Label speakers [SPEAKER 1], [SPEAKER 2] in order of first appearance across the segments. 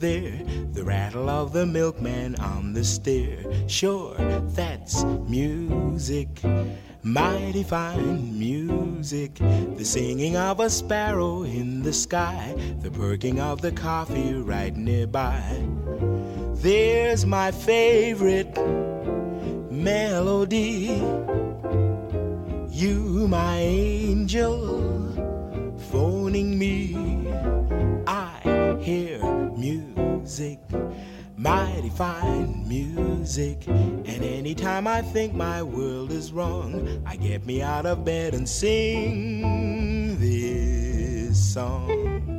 [SPEAKER 1] There, the rattle of the milkman on the stair. Sure, that's music, mighty fine music. The singing of a sparrow in the sky, the perking of the coffee right nearby. There's my favorite melody. You, my angel, phoning me. Music, mighty fine music. And anytime I think my world is wrong, I get me out of bed and sing this song.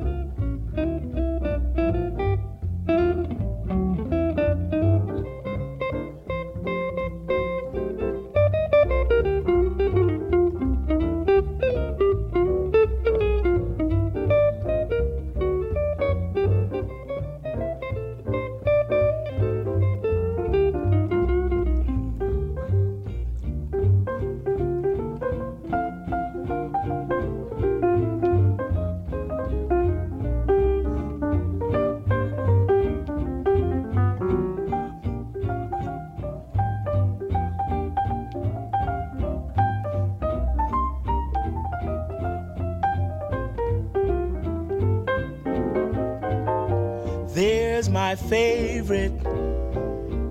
[SPEAKER 1] My favorite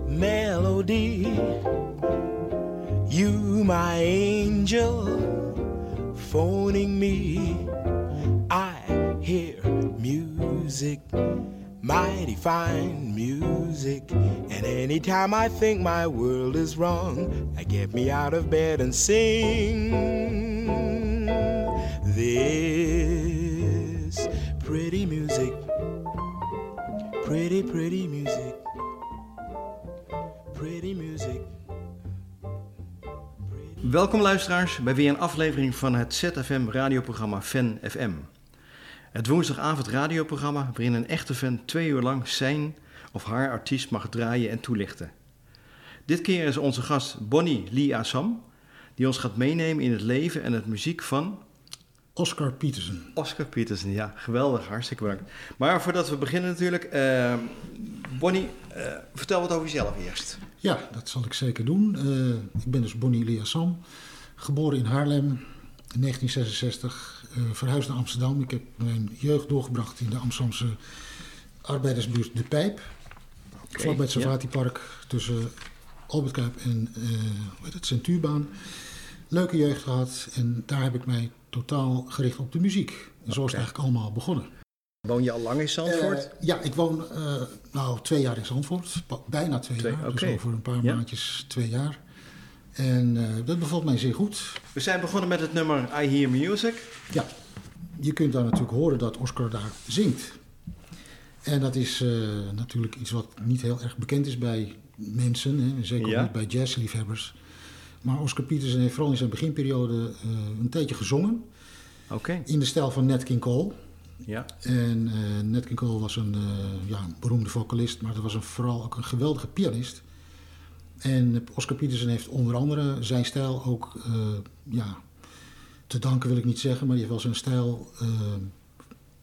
[SPEAKER 1] melody. You, my angel, phoning me. I hear music, mighty fine music. And anytime I think my world is wrong, I get me out of bed and sing this pretty music. Pretty, pretty music. Pretty music.
[SPEAKER 2] Welkom luisteraars bij weer een aflevering van het ZFM radioprogramma Fan FM. Het woensdagavond radioprogramma waarin een echte fan twee uur lang zijn of haar artiest mag draaien en toelichten. Dit keer is onze gast Bonnie Lee Assam, die ons gaat meenemen in het leven en het muziek van
[SPEAKER 3] Oscar Peterson.
[SPEAKER 2] Oscar Peterson. Ja, geweldig, hartstikke bedankt. Maar voordat we beginnen natuurlijk, eh, Bonnie, eh, vertel wat over jezelf eerst.
[SPEAKER 3] Ja, dat zal ik zeker doen. Eh, ik ben dus Bonnie Liassam, geboren in Haarlem in 1966, eh, verhuisd naar Amsterdam. Ik heb mijn jeugd doorgebracht in de Amsterdamse arbeidersbuurt De Pijp.
[SPEAKER 2] Oké,
[SPEAKER 3] vlak bij het
[SPEAKER 2] ja.
[SPEAKER 3] Savatipark tussen Albert Kuip en hoe heet het, Centuurbaan. Leuke jeugd gehad en daar heb ik mij totaal gericht op de muziek. En zo is het eigenlijk allemaal begonnen.
[SPEAKER 2] Woon je al lang in Zandvoort?
[SPEAKER 3] Eh, ja, ik woon eh, nou twee jaar in Zandvoort. Bijna twee,
[SPEAKER 2] Twee,
[SPEAKER 3] jaar.
[SPEAKER 2] oké.
[SPEAKER 3] Dus over een paar
[SPEAKER 2] Ja.
[SPEAKER 3] maandjes twee jaar. En eh, dat bevalt mij zeer goed.
[SPEAKER 2] We zijn begonnen met het nummer I Hear Music.
[SPEAKER 3] Ja, je kunt daar natuurlijk horen dat Oscar daar zingt. En dat is natuurlijk iets wat niet heel erg bekend is bij mensen. Hè? Zeker
[SPEAKER 2] Ja.
[SPEAKER 3] ook niet bij jazzliefhebbers. Maar Oscar Peterson heeft vooral in zijn beginperiode eh, een tijdje gezongen.
[SPEAKER 2] Oké,
[SPEAKER 3] In de stijl van Nat King Cole.
[SPEAKER 2] ja.
[SPEAKER 3] En eh Nat King Cole was een, eh, ja, een beroemde vocalist, maar dat was een, vooral ook een geweldige pianist. En Oscar Peterson heeft onder andere zijn stijl ook, ja, te danken wil ik niet zeggen, maar die heeft wel zijn stijl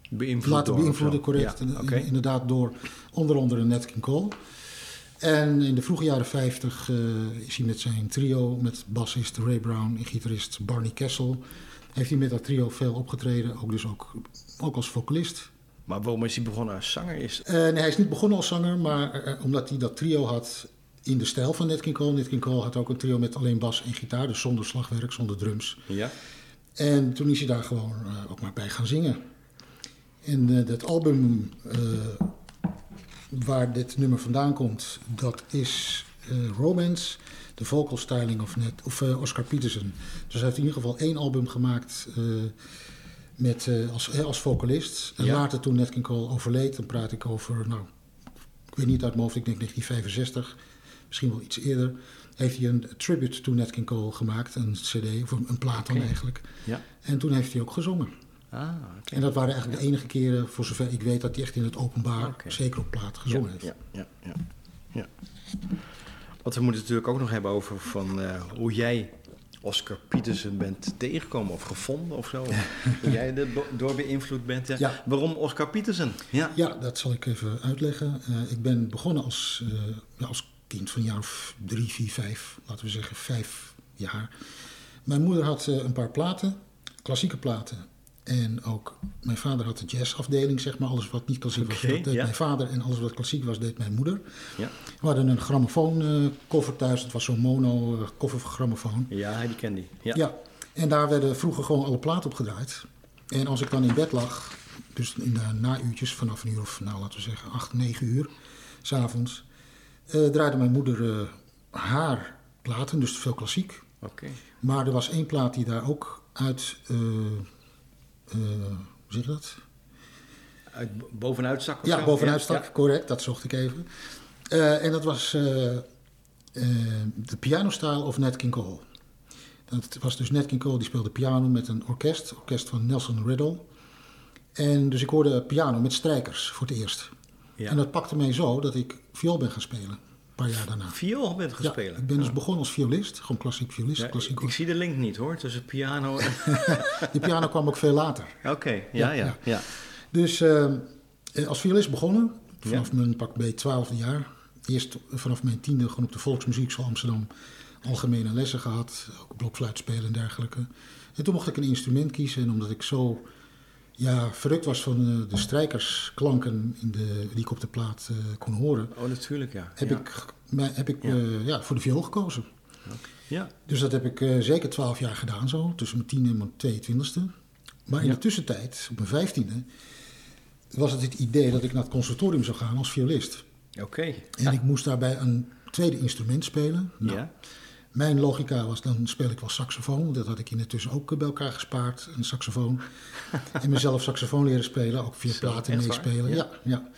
[SPEAKER 2] Beïnvloed
[SPEAKER 3] laten beïnvloeden, correct.
[SPEAKER 2] Ja,
[SPEAKER 3] Inderdaad door onder andere Nat King Cole. En in de vroege jaren 50 eh, is hij met zijn trio, met bassist Ray Brown en gitarist Barney Kessel, heeft hij met dat trio veel opgetreden, ook dus ook, ook als vocalist.
[SPEAKER 2] maar waarom is hij begonnen als zanger? Is...
[SPEAKER 3] Eh, nee, hij is niet begonnen als zanger, maar eh, omdat hij dat trio had in de stijl van Nat King Cole. Nat King Cole had ook een trio met alleen bas en gitaar, dus zonder slagwerk, zonder drums.
[SPEAKER 2] Ja,
[SPEAKER 3] En toen is hij daar gewoon ook maar bij gaan zingen. En dat album waar dit nummer vandaan komt, dat is eh, Romance, The Vocal Styling of, Net, of eh, Oscar Peterson. Dus hij heeft in ieder geval één album gemaakt eh, met, als, als vocalist. En
[SPEAKER 2] Ja.
[SPEAKER 3] later toen Nat King Cole overleed, dan praat ik over, nou, ik weet niet uit mijn hoofd, ik denk 1965, misschien wel iets eerder, heeft hij een tribute to Nat King Cole gemaakt, een cd, of een, een plaat dan eigenlijk.
[SPEAKER 2] Ja.
[SPEAKER 3] En toen heeft hij ook gezongen.
[SPEAKER 2] Ah.
[SPEAKER 3] En dat waren eigenlijk de enige keren, voor zover ik weet, dat hij echt in het openbaar, zeker op plaat, gezongen
[SPEAKER 2] ja,
[SPEAKER 3] heeft.
[SPEAKER 2] Ja, ja, ja, ja. Want we moeten het natuurlijk ook nog hebben over van, eh, hoe jij Oscar Peterson bent tegengekomen of gevonden of zo. hoe jij er do- door beïnvloed bent. Ja.
[SPEAKER 3] Ja.
[SPEAKER 2] Waarom Oscar Peterson? Ja.
[SPEAKER 3] Ja, dat zal ik even uitleggen. Eh, ik ben begonnen als, eh, als kind van een jaar of drie, vier, vijf, laten we zeggen vijf jaar. Mijn moeder had een paar platen, klassieke platen. En ook mijn vader had de jazzafdeling, zeg maar. Alles wat niet klassiek was, dat deed
[SPEAKER 2] ja.
[SPEAKER 3] mijn vader. En alles wat klassiek was, deed mijn moeder.
[SPEAKER 2] Ja.
[SPEAKER 3] We hadden een grammofoon thuis. Het was zo'n mono eh,
[SPEAKER 2] ja, die ken die. Ja.
[SPEAKER 3] Ja, en daar werden vroeger gewoon alle platen op gedraaid. En als ik dan in bed lag, dus in de nauurtjes vanaf een uur of, nou laten we zeggen, acht, negen uur, s'avonds, eh draaide mijn moeder eh, haar platen, dus veel klassiek.
[SPEAKER 2] Oké.
[SPEAKER 3] Maar er was één plaat die daar ook uit, eh, eh, hoe zeg je dat?
[SPEAKER 2] Uit, bo- bovenuit zak of
[SPEAKER 3] Ja, bovenuit
[SPEAKER 2] ja.
[SPEAKER 3] correct, dat zocht ik even. Eh, en dat was eh, eh, de pianostyle of Nat King Cole. Dat was dus Nat King Cole, die speelde piano met een orkest, orkest van Nelson Riddle. En dus ik hoorde piano met strijkers voor het eerst.
[SPEAKER 2] Ja.
[SPEAKER 3] En dat pakte mij zo dat ik viool ben gaan spelen, paar jaar daarna.
[SPEAKER 2] Viool bent gespeeld.
[SPEAKER 3] ik ben dus begonnen als violist, gewoon klassiek violist. Klassiek
[SPEAKER 2] ik, zie de link niet hoor, tussen piano en...
[SPEAKER 3] Die piano kwam ook veel later.
[SPEAKER 2] Oké, ja,
[SPEAKER 3] Ja,
[SPEAKER 2] ja.
[SPEAKER 3] Dus eh, als violist begonnen, vanaf mijn pak bij twaalfde jaar. Eerst vanaf mijn tiende gewoon op de Volksmuziekschool Amsterdam algemene lessen gehad. Ook blokfluit spelen en dergelijke. En toen mocht ik een instrument kiezen. En omdat ik zo ja, verrukt was van eh, de strijkersklanken in de, die ik op de plaat eh, kon horen...
[SPEAKER 2] Oh, natuurlijk, ja.
[SPEAKER 3] heb
[SPEAKER 2] ja.
[SPEAKER 3] ik, heb ik
[SPEAKER 2] Ja.
[SPEAKER 3] eh, ja, voor de viool gekozen.
[SPEAKER 2] Ja,
[SPEAKER 3] Dus dat heb ik zeker twaalf jaar gedaan zo, tussen mijn tiende en mijn 22e. Maar in de tussentijd, op mijn vijftiende, was het het idee dat ik naar het conservatorium zou gaan als violist.
[SPEAKER 2] oké.
[SPEAKER 3] En ik moest daarbij een tweede instrument spelen. Nou,
[SPEAKER 2] Ja,
[SPEAKER 3] Mijn logica was, dan speel ik wel saxofoon. Dat had ik intussen ook eh, bij elkaar gespaard, een saxofoon. en mezelf saxofoon leren spelen, ook via platen meespelen.
[SPEAKER 2] Ja.
[SPEAKER 3] Ja, ja.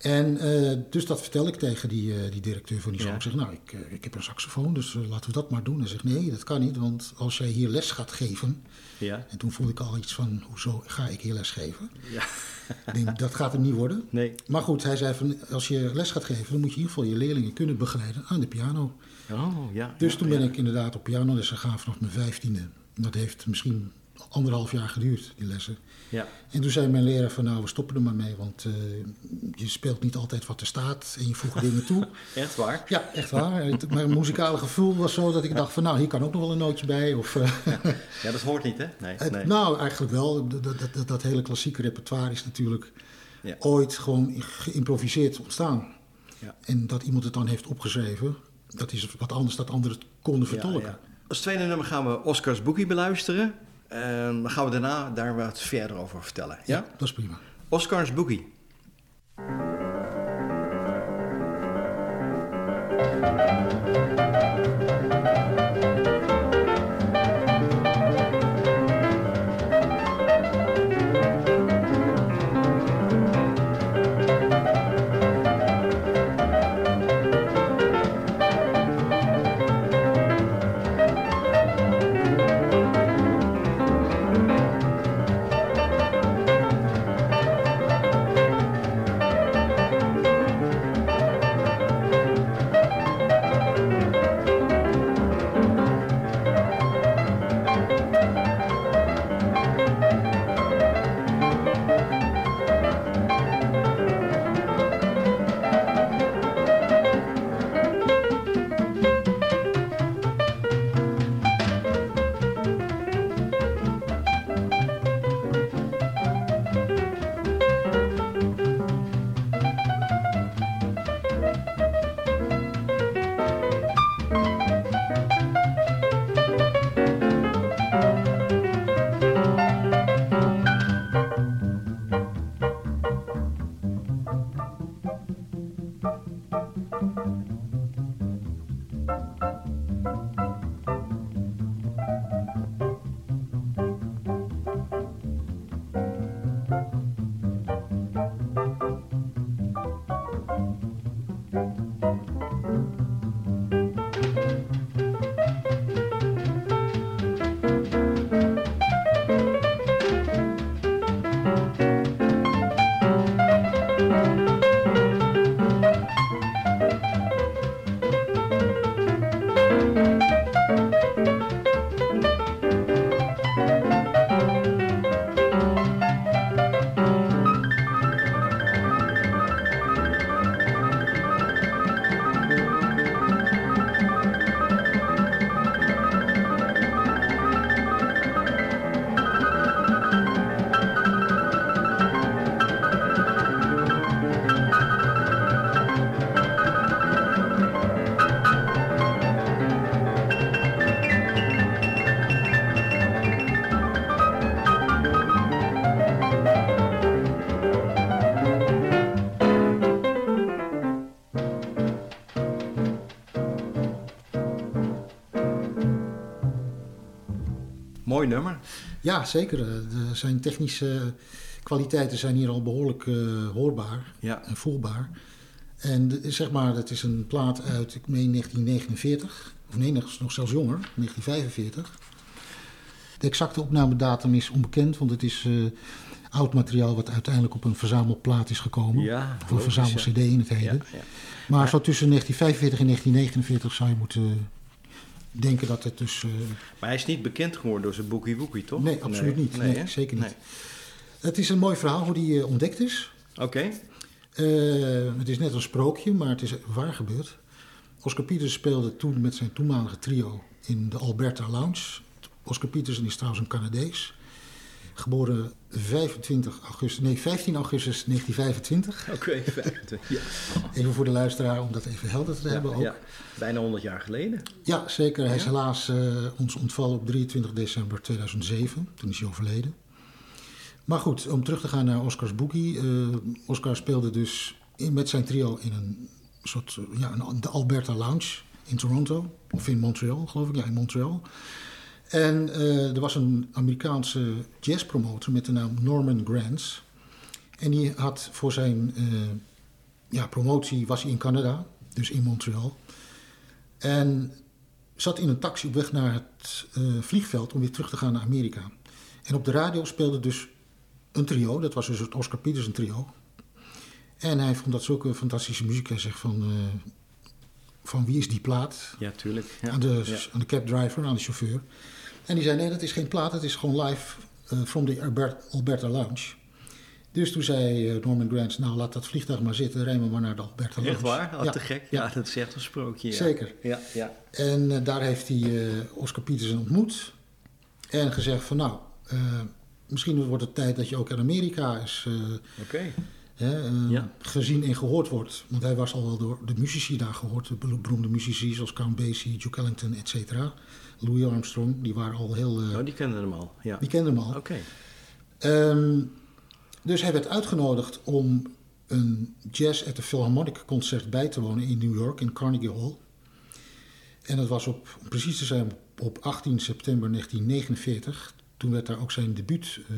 [SPEAKER 3] En eh, dus dat vertel ik tegen die, eh, die directeur van die school.
[SPEAKER 2] Ja.
[SPEAKER 3] Ik zeg, nou, ik, ik heb een saxofoon, dus laten we dat maar doen. Hij zegt, nee, dat kan niet, want als jij hier les gaat geven...
[SPEAKER 2] ja,
[SPEAKER 3] En toen voelde ik al iets van, hoezo ga ik hier les geven?
[SPEAKER 2] ja.
[SPEAKER 3] Ik denk, dat gaat hem niet worden.
[SPEAKER 2] Nee.
[SPEAKER 3] Maar goed, hij zei van, als je les gaat geven... dan moet je in ieder geval je leerlingen kunnen begeleiden aan de piano.
[SPEAKER 2] Oh, ja.
[SPEAKER 3] Dus
[SPEAKER 2] ja,
[SPEAKER 3] toen ben
[SPEAKER 2] ja.
[SPEAKER 3] ik inderdaad op pianoles gegaan vanaf mijn vijftiende. Dat heeft misschien anderhalf jaar geduurd, die lessen.
[SPEAKER 2] Ja,
[SPEAKER 3] En toen zei mijn leraar van nou, we stoppen er maar mee, want eh, je speelt niet altijd wat er staat en je voegt dingen toe.
[SPEAKER 2] echt waar?
[SPEAKER 3] Ja, echt waar. Het- Mijn muzikale gevoel was zo dat ik dacht van nou, hier kan ook nog wel een nootje bij. Of, eh,
[SPEAKER 2] Ja, dat hoort niet, hè? Nee,
[SPEAKER 3] het-
[SPEAKER 2] nee.
[SPEAKER 3] Nou, eigenlijk wel. Dat, dat, dat, dat hele klassieke repertoire is natuurlijk
[SPEAKER 2] Ja.
[SPEAKER 3] ooit gewoon geïmproviseerd ontstaan.
[SPEAKER 2] Ja.
[SPEAKER 3] En dat iemand het dan heeft opgeschreven, dat is wat anders dat anderen het konden vertolken.
[SPEAKER 2] Als tweede nummer gaan we Oscars Boogie beluisteren. En dan gaan we daarna daar wat verder over vertellen. Ja?
[SPEAKER 3] dat is prima.
[SPEAKER 2] Oscars Boogie.
[SPEAKER 4] Thank
[SPEAKER 2] Mooi nummer.
[SPEAKER 3] Ja, zeker. Eh, de, zijn technische kwaliteiten zijn hier al behoorlijk eh, hoorbaar
[SPEAKER 2] Ja.
[SPEAKER 3] en voelbaar. En de- zeg maar, het is een plaat uit, ik meen 1949, of nee, nog zelfs jonger, 1945. De exacte opnamedatum is onbekend, want het is eh, oud materiaal wat uiteindelijk op een verzamelplaat is gekomen.
[SPEAKER 2] Ja,
[SPEAKER 3] of een verzamel-CD in het heden.
[SPEAKER 2] ja.
[SPEAKER 3] Maar zo tussen 1945 en 1949 zou je moeten denken dat het dus... eh,
[SPEAKER 2] Maar hij is niet bekend geworden door zijn Boogie Woogie, toch?
[SPEAKER 3] Nee, absoluut niet. Nee, zeker niet. Het is een mooi verhaal hoe die eh, ontdekt is.
[SPEAKER 2] Oké.
[SPEAKER 3] Eh, het is net een sprookje, maar het is waar gebeurd. Oscar Peterson speelde toen met zijn toenmalige trio in de Alberta Lounge. Oscar Peterson is trouwens een Canadees. Geboren 25 augustus, nee, 15 augustus 1925.
[SPEAKER 2] Oké, fijn. ja.
[SPEAKER 3] Even voor de luisteraar om dat even helder te hebben ook.
[SPEAKER 2] Ja, bijna 100 jaar geleden.
[SPEAKER 3] Ja, zeker. Hij is helaas eh, ons ontvallen op 23 december 2007. Toen is hij overleden. Maar goed, om terug te gaan naar Oscars Boogie. eh, Oscar speelde dus in, met zijn trio in een soort, ja, een, de Alberta Lounge in Toronto. Of in Montreal, geloof ik. Ja, in Montreal. En eh, er was een Amerikaanse jazzpromotor met de naam Norman Granz. En die had voor zijn eh, ja, promotie, was hij in Canada, dus in Montreal. En zat in een taxi op weg naar het eh, vliegveld om weer terug te gaan naar Amerika. En op de radio speelde dus een trio, dat was dus het Oscar Peterson trio. En hij vond dat zulke fantastische muziek. Hij zegt van, van wie is die plaat?
[SPEAKER 2] Ja, tuurlijk. Ja.
[SPEAKER 3] Aan, de,
[SPEAKER 2] Ja.
[SPEAKER 3] aan de cabdriver, aan de chauffeur. En die zei, nee, dat is geen plaat, het is gewoon live eh, from the Albert- Alberta Lounge. Dus toen zei eh, Norman Granz, nou laat dat vliegtuig maar zitten, rijden we maar naar de Alberta Lounge.
[SPEAKER 2] Echt waar? Oh,
[SPEAKER 3] Ja.
[SPEAKER 2] te gek. Ja, dat is echt een sprookje.
[SPEAKER 3] Zeker.
[SPEAKER 2] Ja, ja.
[SPEAKER 3] En eh, daar heeft hij eh, Oscar Peterson ontmoet. En gezegd van nou, misschien wordt het tijd dat je ook in Amerika eh,
[SPEAKER 2] Oké.
[SPEAKER 3] Hè, eh,
[SPEAKER 2] Ja.
[SPEAKER 3] gezien en gehoord wordt. Want hij was al wel door de muzici daar gehoord. De bero- beroemde muzici zoals Count Basie, Duke Ellington, et cetera. Louis Armstrong, die waren al heel... eh,
[SPEAKER 2] Oh, die kenden hem al. Ja.
[SPEAKER 3] die kenden hem al.
[SPEAKER 2] Oké.
[SPEAKER 3] Ehm, dus hij werd uitgenodigd om een Jazz at the Philharmonic concert bij te wonen in New York, in Carnegie Hall. En dat was op, om precies te zijn, op 18 september 1949. Toen werd daar ook zijn debuut eh,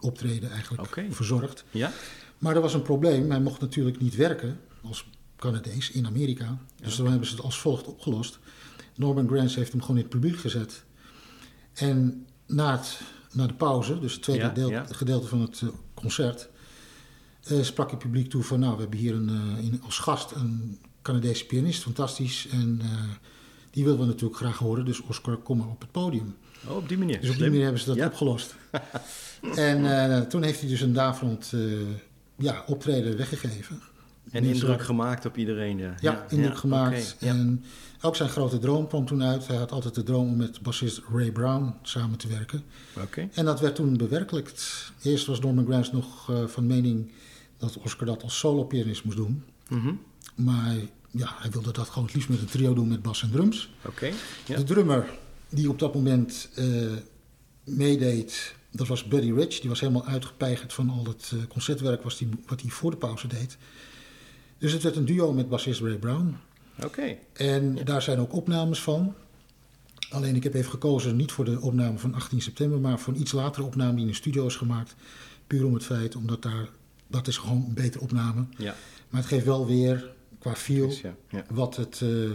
[SPEAKER 3] optreden eigenlijk verzorgd.
[SPEAKER 2] Ja?
[SPEAKER 3] Maar er was een probleem. Hij mocht natuurlijk niet werken als Canadees in Amerika. Dus dan hebben ze het als volgt opgelost. Norman Granz heeft hem gewoon in het publiek gezet. En na, het, na de pauze, dus het tweede
[SPEAKER 2] Ja,
[SPEAKER 3] deel-
[SPEAKER 2] ja.
[SPEAKER 3] gedeelte van het eh, concert, eh, sprak het publiek toe van, nou, we hebben hier een, eh, in, als gast een Canadese pianist, fantastisch. En die willen we natuurlijk graag horen, dus Oscar, kom maar op het podium.
[SPEAKER 2] Oh, op die manier.
[SPEAKER 3] Dus op die manier hebben ze dat
[SPEAKER 2] Ja.
[SPEAKER 3] opgelost. en toen heeft hij dus een daverend eh, ja, optreden weggegeven.
[SPEAKER 2] En
[SPEAKER 3] Mensen
[SPEAKER 2] indruk
[SPEAKER 3] waren-
[SPEAKER 2] gemaakt op iedereen. Ja,
[SPEAKER 3] Ja, indruk gemaakt.
[SPEAKER 2] ja.
[SPEAKER 3] En ook zijn grote droom kwam toen uit. Hij had altijd de droom om met bassist Ray Brown samen te werken.
[SPEAKER 2] Oké.
[SPEAKER 3] En dat werd toen bewerkelijkt. Eerst was Norman Granz nog eh, van mening dat Oscar dat als solo-pianist moest doen.
[SPEAKER 2] Mhm.
[SPEAKER 3] Maar hij- ja, hij wilde dat gewoon het liefst met een trio doen met bas en drums.
[SPEAKER 2] Oké.
[SPEAKER 3] De drummer die op dat moment eh, meedeed, dat was Buddy Rich. Die was helemaal uitgepeigerd van al het eh, concertwerk was die, wat hij voor de pauze deed. Dus het werd een duo met bassist Ray Brown.
[SPEAKER 2] Oké.
[SPEAKER 3] En daar zijn ook opnames van. Alleen ik heb even gekozen niet voor de opname van 18 september, maar voor een iets latere opname die in de studio is gemaakt. Puur om het feit, omdat daar, dat is gewoon een betere opname.
[SPEAKER 2] Ja.
[SPEAKER 3] Maar het geeft wel weer, qua feel,
[SPEAKER 2] ja. Ja.
[SPEAKER 3] wat het, eh,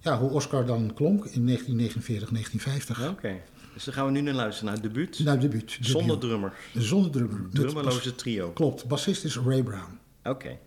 [SPEAKER 3] ja, hoe Oscar dan klonk in 1949, 1950.
[SPEAKER 2] Oké. Dus dan gaan we nu naar luisteren naar het debuut.
[SPEAKER 3] Nou, debuut. debuut.
[SPEAKER 2] Zonder drummer.
[SPEAKER 3] Zonder drummer.
[SPEAKER 2] Drummerloze trio.
[SPEAKER 3] Klopt, bassist is Ray Brown.
[SPEAKER 2] Oké.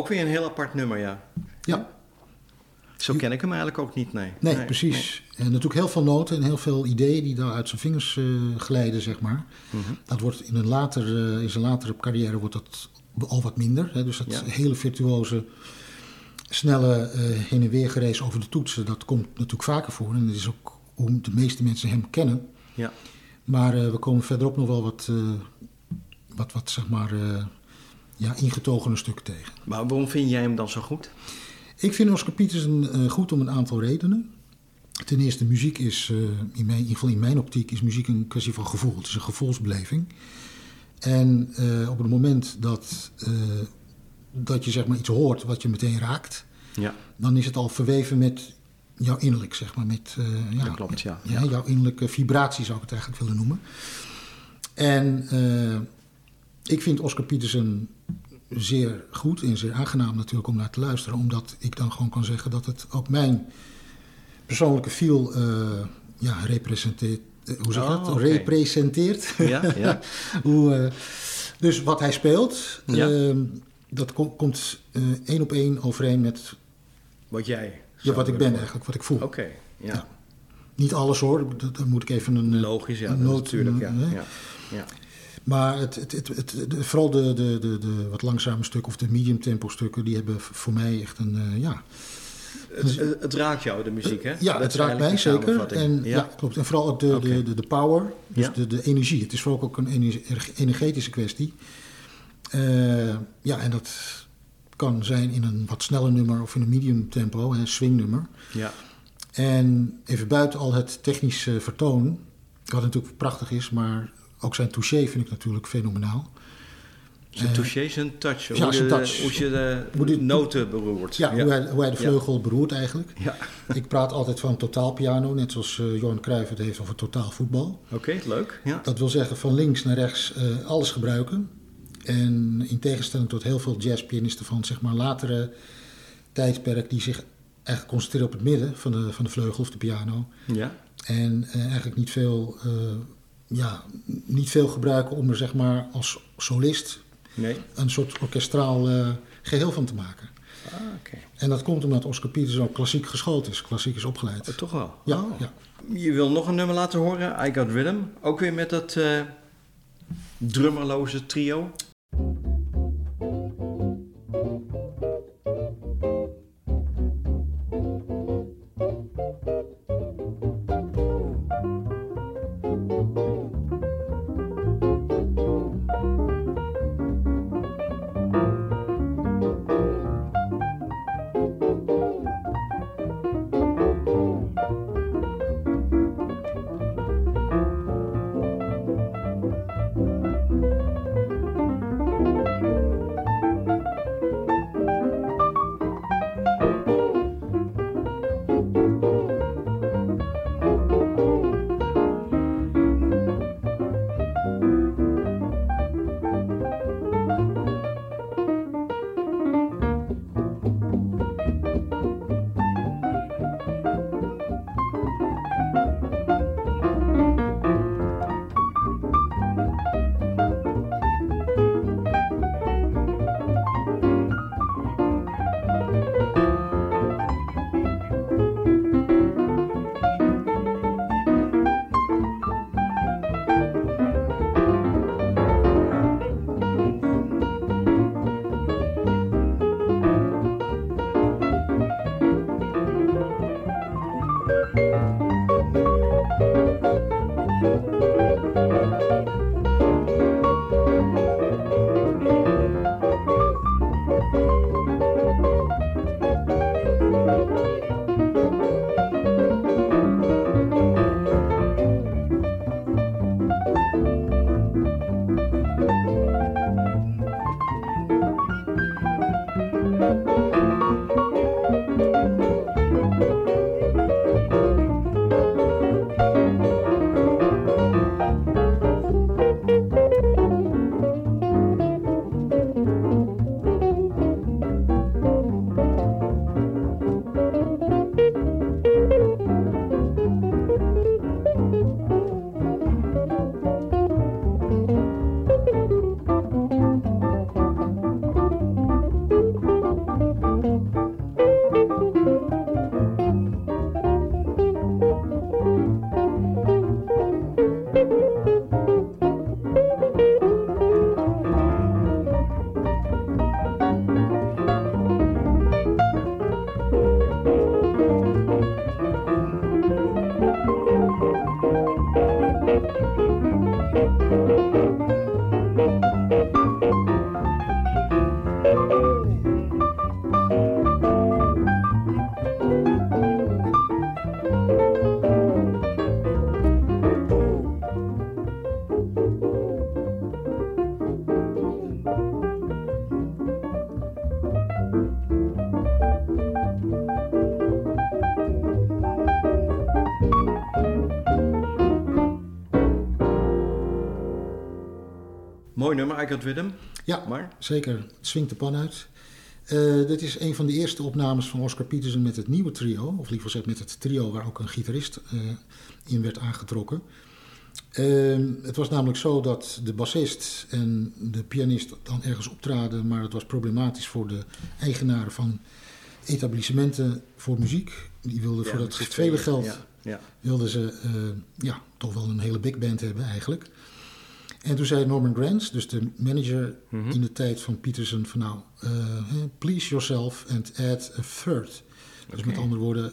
[SPEAKER 2] Ook weer een heel apart nummer, ja.
[SPEAKER 3] Ja,
[SPEAKER 2] Zo ken ik hem eigenlijk ook niet, nee.
[SPEAKER 3] nee, precies. En natuurlijk heel veel noten en heel veel ideeën die daar uit zijn vingers eh, glijden, zeg maar.
[SPEAKER 2] Mhm.
[SPEAKER 3] Dat wordt in, een later, eh, in zijn latere carrière wordt dat al wat minder. Hè? Dus dat
[SPEAKER 2] Ja.
[SPEAKER 3] hele virtuoze, snelle eh, heen en weer gereis over de toetsen, dat komt natuurlijk vaker voor. En dat is ook hoe de meeste mensen hem kennen.
[SPEAKER 2] Ja.
[SPEAKER 3] Maar we komen verderop nog wel wat, wat, wat zeg maar, ja, ingetogene stukken tegen.
[SPEAKER 2] Maar waarom vind jij hem dan zo goed?
[SPEAKER 3] Ik vind Oscar Peterson eh, goed om een aantal redenen. Ten eerste, muziek is, eh, in, mijn, in ieder geval in mijn optiek, is muziek een kwestie van gevoel. Het is een gevoelsbeleving. En eh, op het moment dat, dat je zeg maar, iets hoort wat je meteen raakt,
[SPEAKER 2] Ja,
[SPEAKER 3] dan is het al verweven met jouw innerlijk, zeg maar. Met, ja,
[SPEAKER 2] dat klopt, ja.
[SPEAKER 3] ja, jouw innerlijke vibratie zou ik het eigenlijk willen noemen. En ik vind Oscar Peterson zeer goed en zeer aangenaam natuurlijk om naar te luisteren. Omdat ik dan gewoon kan zeggen dat het ook mijn persoonlijke feel eh, ja, representeert. eh, Hoe zeg je
[SPEAKER 2] Oh,
[SPEAKER 3] dat?
[SPEAKER 2] oké.
[SPEAKER 3] Representeert.
[SPEAKER 2] Ja, ja.
[SPEAKER 3] Hoe, eh, dus wat hij speelt,
[SPEAKER 2] Ja.
[SPEAKER 3] dat kom- komt één op één overeen met
[SPEAKER 2] Wat jij.
[SPEAKER 3] ja, wat ik ben eigenlijk, wat ik voel.
[SPEAKER 2] Oké, ja.
[SPEAKER 3] Ja. Niet alles hoor, daar moet ik even een...
[SPEAKER 2] Logisch, ja.
[SPEAKER 3] een
[SPEAKER 2] natuurlijk, ja. ja.
[SPEAKER 3] Maar het, het, het, vooral de, de, de, de wat langzame stukken of de medium tempo stukken, die hebben voor mij echt een, eh, ja...
[SPEAKER 2] Het, het, het raakt jou, de muziek, hè?
[SPEAKER 3] Ja,
[SPEAKER 2] Dat
[SPEAKER 3] het raakt mij zeker. En, ja. klopt. En vooral ook de, de, de, de power, dus
[SPEAKER 2] Ja.
[SPEAKER 3] de, de energie. Het is vooral ook een ener- energetische kwestie. Eh, ja, en dat kan zijn in een wat sneller nummer of in een medium tempo, een swingnummer.
[SPEAKER 2] Ja,
[SPEAKER 3] En even buiten al het technische vertoon, wat natuurlijk prachtig is, maar ook zijn touché vind ik natuurlijk fenomenaal.
[SPEAKER 2] zijn
[SPEAKER 3] Eh,
[SPEAKER 2] touché, zijn touch.
[SPEAKER 3] ja,
[SPEAKER 2] hoe,
[SPEAKER 3] zijn
[SPEAKER 2] de,
[SPEAKER 3] touch.
[SPEAKER 2] hoe je de
[SPEAKER 3] Hoe die-
[SPEAKER 2] noten beroert.
[SPEAKER 3] Ja, Hoe, hij, hoe hij de vleugel beroert eigenlijk.
[SPEAKER 2] Ja,
[SPEAKER 3] Ik praat altijd van totaalpiano, net zoals eh, Johan Cruijff het heeft over totaal voetbal.
[SPEAKER 2] oké, leuk. Ja.
[SPEAKER 3] Dat wil zeggen van links naar rechts eh, alles gebruiken. En in tegenstelling tot heel veel jazzpianisten van zeg maar latere tijdperk die zich eigenlijk concentreren op het midden van de, van de vleugel of de piano.
[SPEAKER 2] ja,
[SPEAKER 3] En eigenlijk niet veel, ja, niet veel gebruiken om er zeg maar als solist
[SPEAKER 2] nee.
[SPEAKER 3] een soort orkestraal eh, geheel van te maken.
[SPEAKER 2] Ah, oké.
[SPEAKER 3] En dat komt omdat Oscar Peterson ook klassiek geschoold is, klassiek is opgeleid.
[SPEAKER 2] Oh, toch wel?
[SPEAKER 3] Ja,
[SPEAKER 2] Oh.
[SPEAKER 3] ja.
[SPEAKER 2] Je wil nog een nummer laten horen, I Got Rhythm. Ook weer met dat eh, drummerloze trio. Mooi nummer, I Got Rhythm.
[SPEAKER 3] Ja,
[SPEAKER 2] Maar?
[SPEAKER 3] zeker. Het swingt de pan uit. Eh, dit is een van de eerste opnames van Oscar Peterson met het nieuwe trio. Of liever gezegd met het trio waar ook een gitarist eh, in werd aangetrokken. Ehm, het was namelijk zo dat de bassist en de pianist dan ergens optraden, maar het was problematisch voor de eigenaren van etablissementen voor muziek. Die wilden voor dat vele geld
[SPEAKER 2] Ja, ja.
[SPEAKER 3] wilden ze eh, ja, toch wel een hele big band hebben eigenlijk. En toen zei Norman Granz, dus de manager
[SPEAKER 2] Mhm.
[SPEAKER 3] in de tijd van Peterson, van nou, eh, please yourself and add a third. Dus met andere woorden,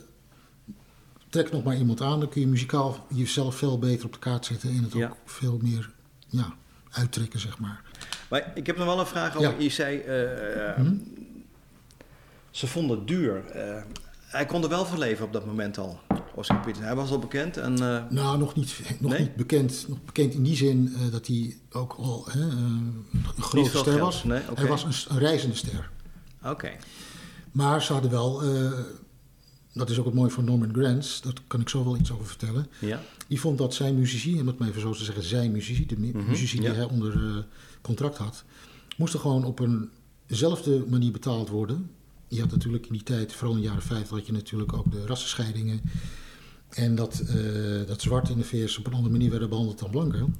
[SPEAKER 3] trek nog maar iemand aan, dan kun je muzikaal jezelf veel beter op de kaart zetten en het
[SPEAKER 2] Ja.
[SPEAKER 3] ook veel meer ja, uittrekken, zeg maar.
[SPEAKER 2] Maar ik heb nog wel een vraag over.
[SPEAKER 3] Ja.
[SPEAKER 2] Je zei, eh, eh,
[SPEAKER 3] Mhm.
[SPEAKER 2] ze vonden het duur. Eh, hij kon er wel van leven op dat moment al, Oscar Peterson. Hij was al bekend en... eh,
[SPEAKER 3] Nou, nog niet, nog
[SPEAKER 2] Nee?
[SPEAKER 3] niet bekend. Nog bekend in die zin eh, dat hij ook al hè, eh, een grote ster
[SPEAKER 2] geld,
[SPEAKER 3] was.
[SPEAKER 2] nee.
[SPEAKER 3] Hij was een, een reizende ster.
[SPEAKER 2] Oké.
[SPEAKER 3] Maar ze hadden wel, dat is ook het mooie van Norman Granz, daar kan ik zo wel iets over vertellen.
[SPEAKER 2] Ja.
[SPEAKER 3] Die vond dat zijn muzici, en om het maar even zo te zeggen, zijn muzici, de muzici die
[SPEAKER 2] ja.
[SPEAKER 3] hij onder contract had, moesten gewoon op eenzelfde manier betaald worden. Je had natuurlijk in die tijd, vooral in de jaren 50, had je natuurlijk ook de rassenscheidingen. En dat, eh dat zwart in de VS op een andere manier werden behandeld dan blanken.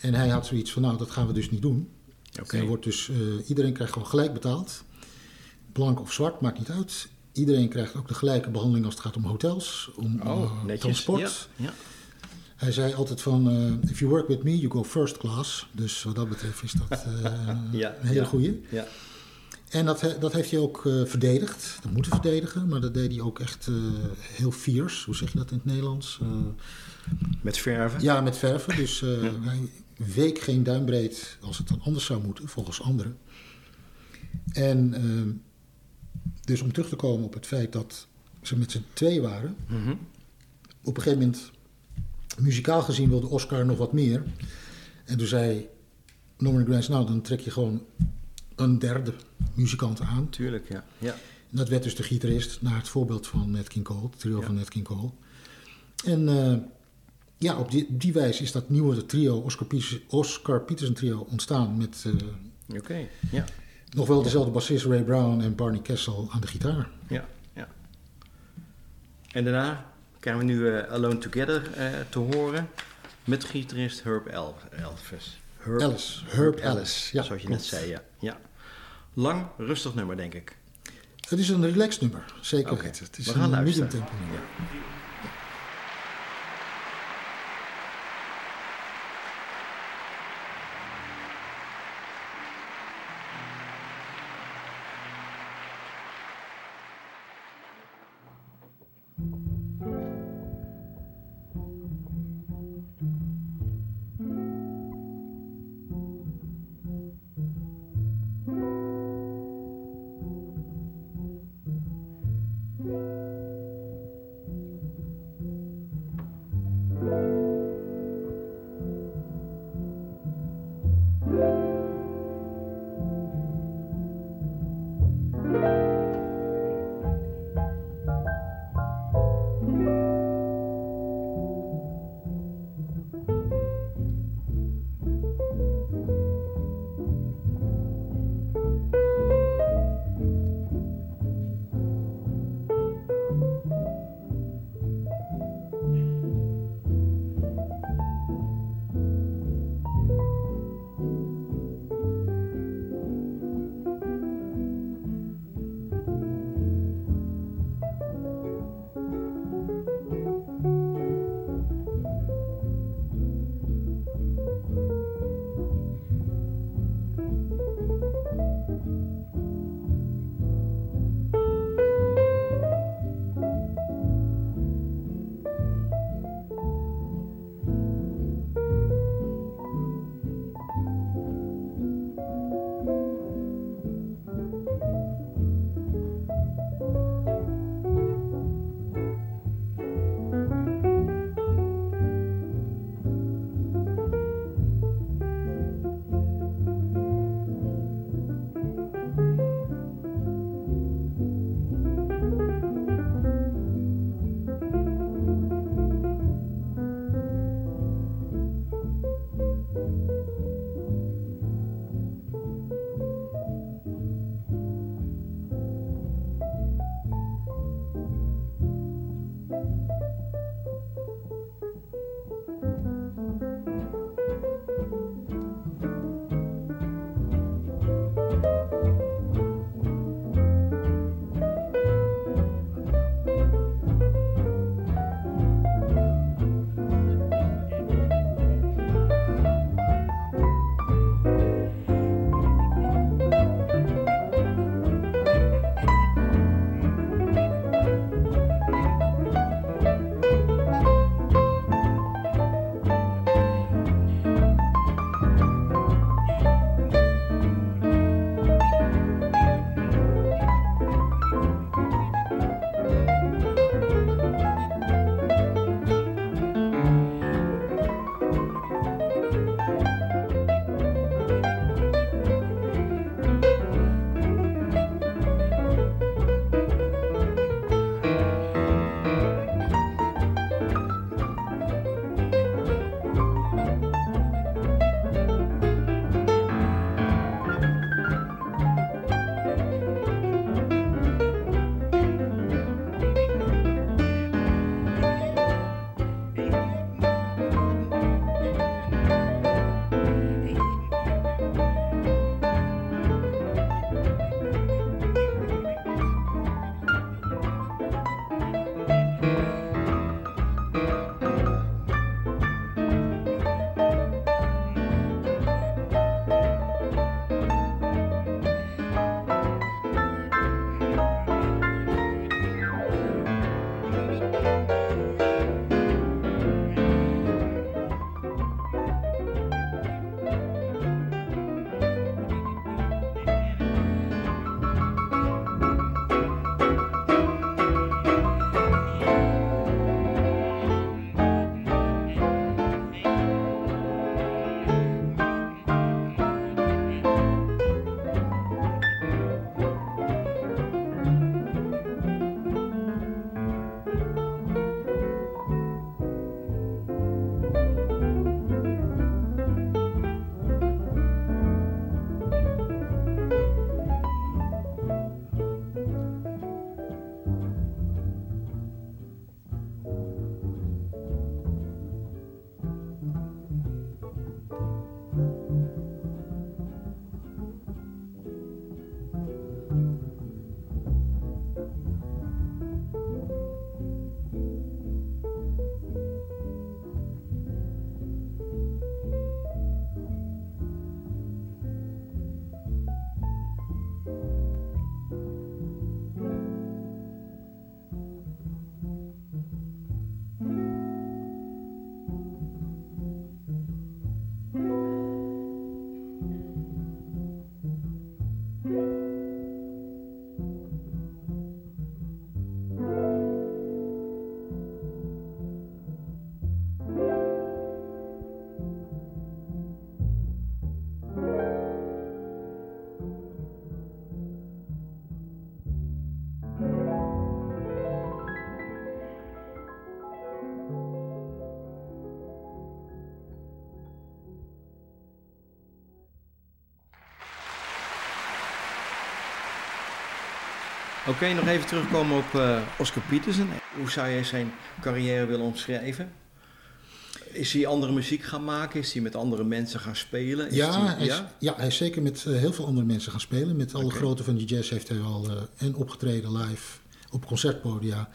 [SPEAKER 3] En hij had zoiets van, nou, dat gaan we dus niet doen.
[SPEAKER 2] Oké.
[SPEAKER 3] Er wordt dus, eh, iedereen krijgt gewoon gelijk betaald. Blank of zwart, maakt niet uit. Iedereen krijgt ook de gelijke behandeling als het gaat om hotels, om
[SPEAKER 2] Oh,
[SPEAKER 3] eh,
[SPEAKER 2] netjes.
[SPEAKER 3] transport.
[SPEAKER 2] Ja, ja.
[SPEAKER 3] Hij zei altijd van, if you work with me, you go first class. Dus wat dat betreft is dat
[SPEAKER 2] Ja,
[SPEAKER 3] een hele
[SPEAKER 2] ja.
[SPEAKER 3] goeie. En dat, dat heeft hij ook eh, verdedigd. Dat moeten verdedigen, maar dat deed hij ook echt eh, heel fierce. Hoe zeg je dat in het Nederlands? Eh,
[SPEAKER 2] Met verven.
[SPEAKER 3] ja, met verven. Dus hij week geen duimbreed als het dan anders zou moeten, volgens anderen. En eh, dus om terug te komen op het feit dat ze met z'n twee waren.
[SPEAKER 2] Mhm.
[SPEAKER 3] Op een gegeven moment, muzikaal gezien, wilde Oscar nog wat meer. En toen zei Norman Granz, nou dan trek je gewoon een derde muzikant aan.
[SPEAKER 2] Tuurlijk, ja. ja.
[SPEAKER 3] En dat werd dus de gitarist, naar het voorbeeld van Nat King Cole, het trio
[SPEAKER 2] Ja.
[SPEAKER 3] van Nat King Cole. En eh, ja, op die, die wijze is dat nieuwe trio, Oscar, Pieters, Oscar Peterson trio, ontstaan met eh,
[SPEAKER 2] Oké, ja.
[SPEAKER 3] nog wel dezelfde bassist Ray Brown en Barney Kessel aan de gitaar.
[SPEAKER 2] ja, ja. En daarna krijgen we nu eh, Alone Together te horen met gitarist Herb El Elvis. Herb
[SPEAKER 3] Alice, Herb ja,
[SPEAKER 2] zoals je
[SPEAKER 3] klopt.
[SPEAKER 2] net zei, ja. Lang, rustig nummer, denk ik.
[SPEAKER 3] Het is een relaxed nummer, zeker. Het is
[SPEAKER 2] we gaan
[SPEAKER 3] een
[SPEAKER 2] luisteren.
[SPEAKER 3] medium tempo nummer.
[SPEAKER 2] Oké, nog even terugkomen op uh, Oscar Peterson. Hoe zou jij zijn carrière willen omschrijven? Is hij andere muziek gaan maken? Is hij met andere mensen gaan spelen? Is
[SPEAKER 3] ja,
[SPEAKER 2] hij,
[SPEAKER 3] hij is, ja? hij is zeker met uh, heel veel andere mensen gaan spelen. Met alle
[SPEAKER 2] Oké.
[SPEAKER 3] grote van de jazz heeft hij al uh, en opgetreden live op concertpodia.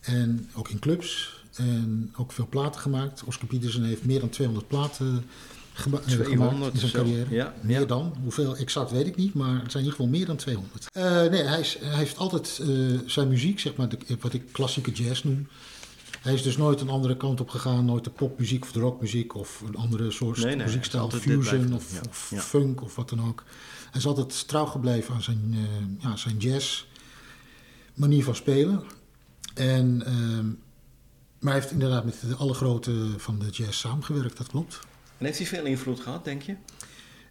[SPEAKER 3] En ook in clubs. En ook veel platen gemaakt. Oscar Peterson heeft meer dan 200 platen gema
[SPEAKER 2] 200
[SPEAKER 3] gemaakt in zijn carrière.
[SPEAKER 2] Ja,
[SPEAKER 3] meer
[SPEAKER 2] ja.
[SPEAKER 3] dan. Hoeveel exact weet ik niet, maar het zijn in ieder geval meer dan 200. Uh, nee, hij, is, hij, heeft altijd uh, zijn muziek, zeg maar, de, wat ik klassieke jazz noem. Hij is dus nooit een andere kant op gegaan, nooit de popmuziek of de rockmuziek of een andere soort
[SPEAKER 2] Nee, nee,
[SPEAKER 3] muziekstijl, fusion of,
[SPEAKER 2] doen, ja.
[SPEAKER 3] of
[SPEAKER 2] Ja.
[SPEAKER 3] funk of wat dan ook. Hij is altijd trouw gebleven aan zijn, uh, ja, zijn jazz manier van spelen. En, ehm, maar hij heeft inderdaad met de alle grote van de jazz samengewerkt, dat klopt.
[SPEAKER 2] En heeft hij veel invloed gehad, denk je?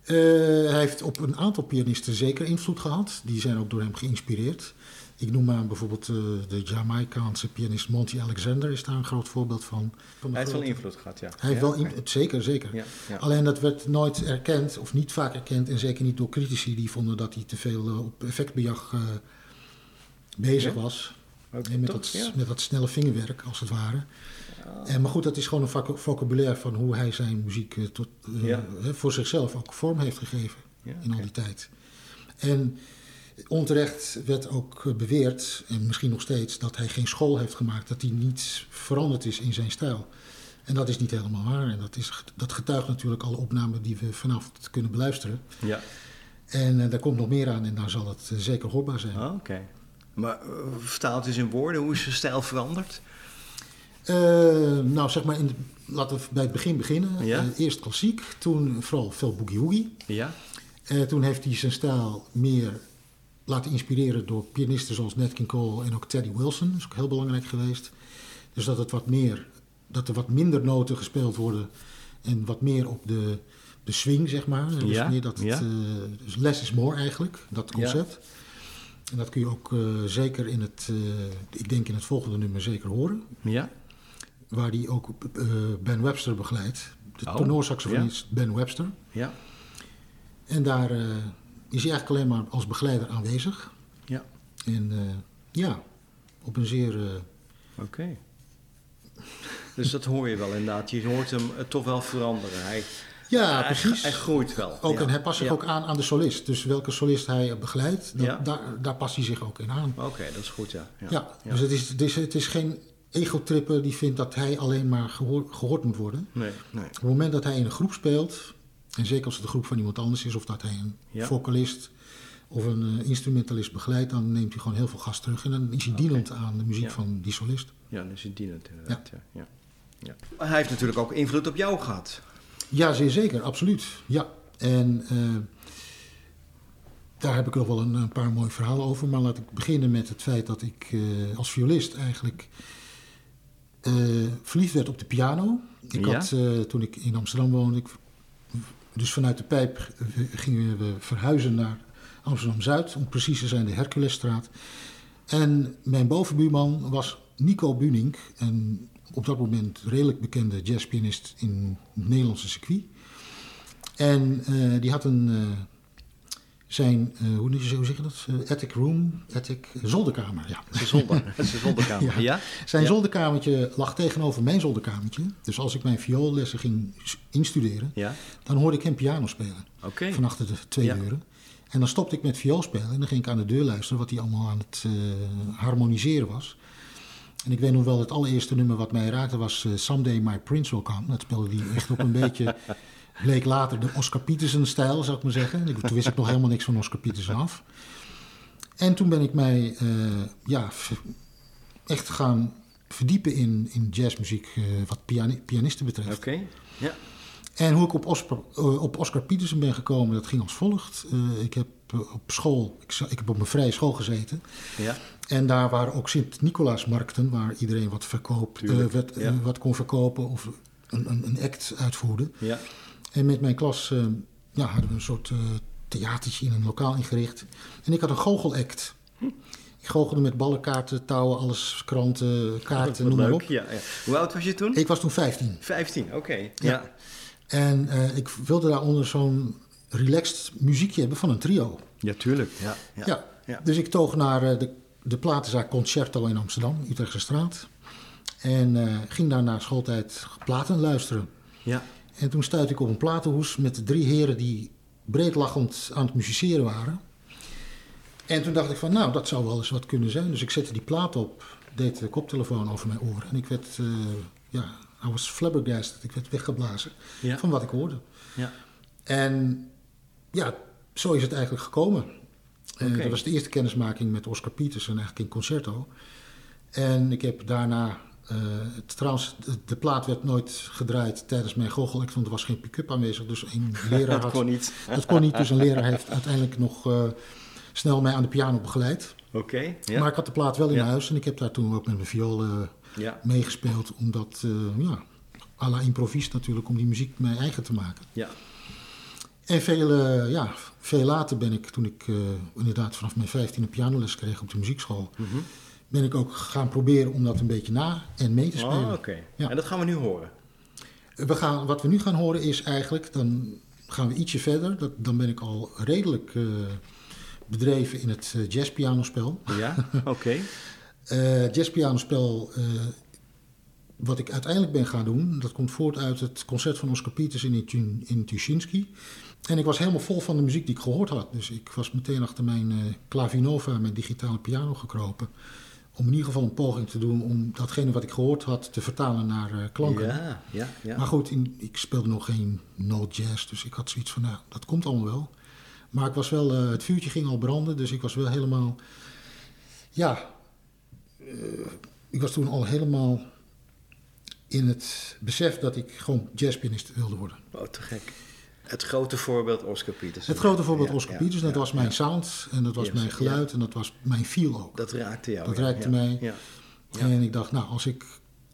[SPEAKER 3] Uh, hij heeft op een aantal pianisten zeker invloed gehad. Die zijn ook door hem geïnspireerd. Ik noem maar bijvoorbeeld uh, de Jamaicaanse pianist Monty Alexander is daar een groot voorbeeld van. van
[SPEAKER 2] Hij heeft wel invloed gehad, ja.
[SPEAKER 3] Hij heeft wel in-
[SPEAKER 2] oké.
[SPEAKER 3] zeker, zeker.
[SPEAKER 2] Ja.
[SPEAKER 3] Alleen dat werd nooit erkend, of niet vaak erkend, en zeker niet door critici die vonden dat hij te veel uh, op effectbejag uh, bezig was. En met,
[SPEAKER 2] toch?
[SPEAKER 3] dat, met dat snelle vingerwerk, als het ware. En, maar goed, dat is gewoon een voc- vocabulaire van hoe hij zijn muziek eh, tot, eh,
[SPEAKER 2] Ja.
[SPEAKER 3] voor zichzelf ook vorm heeft gegeven
[SPEAKER 2] Ja,
[SPEAKER 3] in al die tijd. En onterecht werd ook eh, beweerd, en misschien nog steeds, dat hij geen school heeft gemaakt, dat hij niets veranderd is in zijn stijl. En dat is niet helemaal waar. En dat, is, dat getuigt natuurlijk alle opnamen die we vanavond kunnen beluisteren.
[SPEAKER 2] Ja.
[SPEAKER 3] En eh, daar komt nog meer aan en daar zal het eh, zeker hoorbaar zijn.
[SPEAKER 2] Ah, Oké. Maar uh, vertaald eens in woorden, hoe is zijn stijl veranderd?
[SPEAKER 3] Eh, nou, zeg maar, in de- laten we bij het begin beginnen.
[SPEAKER 2] Ja.
[SPEAKER 3] Eh, eerst klassiek, toen vooral veel boogie-woogie.
[SPEAKER 2] Ja?
[SPEAKER 3] Eh, toen heeft hij zijn stijl meer laten inspireren door pianisten zoals Nat King Cole en ook Teddy Wilson. Dat is ook heel belangrijk geweest. Dus dat, het wat meer, dat er wat minder noten gespeeld worden en wat meer op de, de swing, zeg maar. Dus,
[SPEAKER 2] Ja,
[SPEAKER 3] meer dat het, dus less is more eigenlijk, dat concept. En dat kun je ook zeker in het, ik denk in het volgende nummer zeker horen.
[SPEAKER 2] Ja?
[SPEAKER 3] Waar hij ook eh, Ben Webster begeleidt. De
[SPEAKER 2] Oh,
[SPEAKER 3] tenorsaxofonist Ben Webster.
[SPEAKER 2] Ja?
[SPEAKER 3] En daar eh, is hij eigenlijk alleen maar als begeleider aanwezig.
[SPEAKER 2] Ja.
[SPEAKER 3] En eh, ja, op een zeer...
[SPEAKER 2] Oké. Dus dat hoor je wel inderdaad. Je hoort hem toch wel veranderen. Hij,
[SPEAKER 3] ja,
[SPEAKER 2] hij,
[SPEAKER 3] precies.
[SPEAKER 2] hij groeit wel.
[SPEAKER 3] ook,
[SPEAKER 2] ja.
[SPEAKER 3] En hij past zich
[SPEAKER 2] Ja.
[SPEAKER 3] ook aan aan de solist. Dus welke solist hij begeleidt, dat-
[SPEAKER 2] Ja.
[SPEAKER 3] daar, daar past hij zich ook in aan.
[SPEAKER 2] Oké, dat is goed, ja.
[SPEAKER 3] Ja, dus het is, het, is, het is geen egotripper die vindt dat hij alleen maar gehoor- gehoord moet worden.
[SPEAKER 2] Nee, nee.
[SPEAKER 3] Op het moment dat hij in een groep speelt, en zeker als het de groep van iemand anders is, of dat hij een
[SPEAKER 2] Ja.
[SPEAKER 3] vocalist of een eh, instrumentalist begeleidt, dan neemt hij gewoon heel veel gas terug. En dan is hij dienend aan de muziek
[SPEAKER 2] Ja.
[SPEAKER 3] van die solist.
[SPEAKER 2] Ja, dus het dienend inderdaad. Ja. Ja. Hij heeft natuurlijk ook invloed op jou gehad.
[SPEAKER 3] Ja, zeer zeker, absoluut. Ja, en eh, daar heb ik nog wel een, een paar mooie verhalen over. Maar laat ik beginnen met het feit dat ik eh, als violist eigenlijk verliefd werd op de piano. Ik
[SPEAKER 2] Ja?
[SPEAKER 3] had, eh, toen ik in Amsterdam woonde, ik, dus vanuit de pijp eh, gingen we verhuizen naar Amsterdam-Zuid. Om precies te zijn de Herculesstraat. En mijn bovenbuurman was Nico Bunink. Een op dat moment redelijk bekende jazzpianist in het Nederlandse circuit. En eh, die had een, eh, zijn, eh, hoe, hoe zeg je dat? Eh, attic room, attic, zolderkamer, ja.
[SPEAKER 2] Zijn zolder, zijn zolderkamer.
[SPEAKER 3] Ja.
[SPEAKER 2] Ja?
[SPEAKER 3] Zijn
[SPEAKER 2] Ja.
[SPEAKER 3] zolderkamertje lag tegenover mijn zolderkamertje. Dus als ik mijn vioollessen ging instuderen,
[SPEAKER 2] Ja?
[SPEAKER 3] dan hoorde ik hem piano spelen.
[SPEAKER 2] Oké.
[SPEAKER 3] Van achter de twee deuren. En dan stopte ik met viool spelen en dan ging ik aan de deur luisteren wat hij allemaal aan het eh, harmoniseren was. En ik weet nog wel, het allereerste nummer wat mij raakte was Someday My Prince Will Come. Dat speelde hij echt op een beetje, bleek later de Oscar Peterson-stijl, zou ik maar zeggen. Ik, toen wist ik nog helemaal niks van Oscar Peterson af. En toen ben ik mij eh, ja, echt gaan verdiepen in, in jazzmuziek, eh, wat piani- pianisten betreft.
[SPEAKER 2] Oké. Ja.
[SPEAKER 3] En hoe ik op Oscar, eh, op Oscar Peterson ben gekomen, dat ging als volgt. Ik heb op school, ik, ik heb op mijn vrije school gezeten.
[SPEAKER 2] Ja.
[SPEAKER 3] En daar waren ook Sint-Nicolaasmarkten, waar iedereen wat, verkoopt,
[SPEAKER 2] Tuurlijk,
[SPEAKER 3] werd,
[SPEAKER 2] ja.
[SPEAKER 3] wat kon verkopen of een, een, een act uitvoerde.
[SPEAKER 2] Ja.
[SPEAKER 3] En met mijn klas eh, ja, hadden we een soort eh, theatertje in een lokaal ingericht. En ik had een goochelact. Ik goochelde met ballenkaarten, touwen, alles, kranten, kaarten,
[SPEAKER 2] Wat
[SPEAKER 3] noem maar op.
[SPEAKER 2] Ja, ja. Hoe oud was je toen?
[SPEAKER 3] Ik was toen 15.
[SPEAKER 2] 15, oké.
[SPEAKER 3] Ja.
[SPEAKER 2] Ja.
[SPEAKER 3] En eh, ik wilde daaronder zo'n relaxed muziekje hebben van een trio.
[SPEAKER 2] Ja, tuurlijk. Ja.
[SPEAKER 3] Ja. Dus ik toog naar de de platenzaak Concerto in Amsterdam, Utrechtse straat. En ging daar na schooltijd platen luisteren.
[SPEAKER 2] Ja.
[SPEAKER 3] En toen stuitte ik op een platenhoes met drie heren die breedlachend aan het musiceren waren. En toen dacht ik van, nou, dat zou wel eens wat kunnen zijn. Dus ik zette die plaat op, deed de koptelefoon over mijn oren. En ik werd, uh, ja, I was flabbergasted. Ik werd weggeblazen
[SPEAKER 2] Ja.
[SPEAKER 3] van wat ik hoorde.
[SPEAKER 2] Ja.
[SPEAKER 3] En ja, zo is het eigenlijk gekomen. Eh, dat was de eerste kennismaking met Oscar Peterson eigenlijk in Concerto. En ik heb daarna... eh, het- trouwens, de, de plaat werd nooit gedraaid tijdens mijn goochelect, want er was geen pick-up aanwezig. Dus een leraar
[SPEAKER 2] Dat kon niet.
[SPEAKER 3] Dat kon niet, dus een leraar heeft uiteindelijk nog eh, snel mij aan de piano begeleid.
[SPEAKER 2] Oké.
[SPEAKER 3] Maar ik had de plaat wel in huis en ik heb daar toen ook met mijn viool eh, meegespeeld. Omdat, ja, à la natuurlijk, om die muziek mijn eigen te maken.
[SPEAKER 2] Ja.
[SPEAKER 3] En veel, ja, veel later ben ik, toen ik inderdaad vanaf mijn 15 pianoles kreeg op de muziekschool,
[SPEAKER 2] Mhm.
[SPEAKER 3] Ben ik ook gaan proberen om dat een beetje na en mee te spelen.
[SPEAKER 2] Oh, oké.
[SPEAKER 3] Ja.
[SPEAKER 2] En dat gaan we nu horen.
[SPEAKER 3] We gaan, wat we nu gaan horen is eigenlijk, dan gaan we ietsje verder. Dat, dan ben ik al redelijk eh, bedreven in het eh, jazzpianospel.
[SPEAKER 2] Ja. Oké.
[SPEAKER 3] Eh jazzpianospel, eh, wat ik uiteindelijk ben gaan doen, dat komt voort uit het concert van Oscar Peters in, in Tuschinski. En ik was helemaal vol van de muziek die ik gehoord had. Dus ik was meteen achter mijn Clavinova, mijn digitale piano gekropen. Om in ieder geval een poging te doen om datgene wat ik gehoord had te vertalen naar eh, klanken.
[SPEAKER 2] Ja. Ja. Ja.
[SPEAKER 3] Maar goed, in, ik speelde nog geen note jazz, dus ik had zoiets van, nou, dat komt allemaal wel. Maar ik was wel, eh, het vuurtje ging al branden, dus ik was wel helemaal, ja, eh, ik was toen al helemaal in het besef dat ik gewoon jazzpianist wilde worden.
[SPEAKER 2] Oh, te gek. Het grote voorbeeld Oscar Peters.
[SPEAKER 3] Het grote voorbeeld Oscar en dat was mijn sound en dat was mijn geluid en dat was mijn feel ook.
[SPEAKER 2] Dat raakte jou.
[SPEAKER 3] Dat raakte mij. En ik dacht, nou, als ik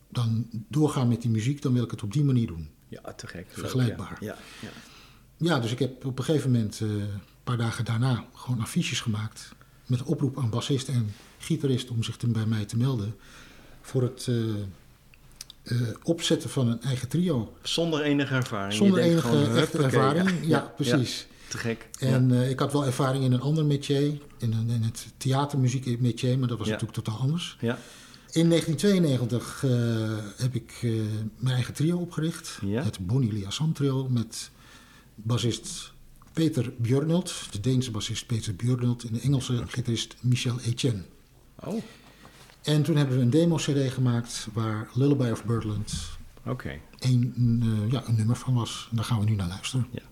[SPEAKER 3] dan doorga met die muziek, dan wil ik het op die manier doen.
[SPEAKER 2] Ja, te gek.
[SPEAKER 3] Vergelijkbaar.
[SPEAKER 2] Ja. Ja.
[SPEAKER 3] Ja, dus ik heb op een gegeven moment, eh, een paar dagen daarna, gewoon affiches gemaakt. Met een oproep aan bassist en gitarist om zich te, bij mij te melden. Voor het eh, eh, opzetten van een eigen trio.
[SPEAKER 2] Zonder enige ervaring.
[SPEAKER 3] Zonder enige
[SPEAKER 2] gewoon,
[SPEAKER 3] echte ervaring. Ja, precies.
[SPEAKER 2] Ja, te gek.
[SPEAKER 3] En eh, ik had wel ervaring in een ander métier. In, een, in het theatermuziek métier, maar dat was natuurlijk totaal anders.
[SPEAKER 2] ja.
[SPEAKER 3] In 1992 eh, heb ik mijn eigen trio opgericht. Het Bonnie Liassam trio met bassist Peter Björnelt, de Deense bassist Peter Björnelt en de Engelse gitarist Michel Etienne.
[SPEAKER 2] Oh,
[SPEAKER 3] En toen hebben we een demo-cd gemaakt waar Lullaby of Birdland een, eh, ja, een nummer van was. En daar gaan we nu naar luisteren.
[SPEAKER 2] Ja.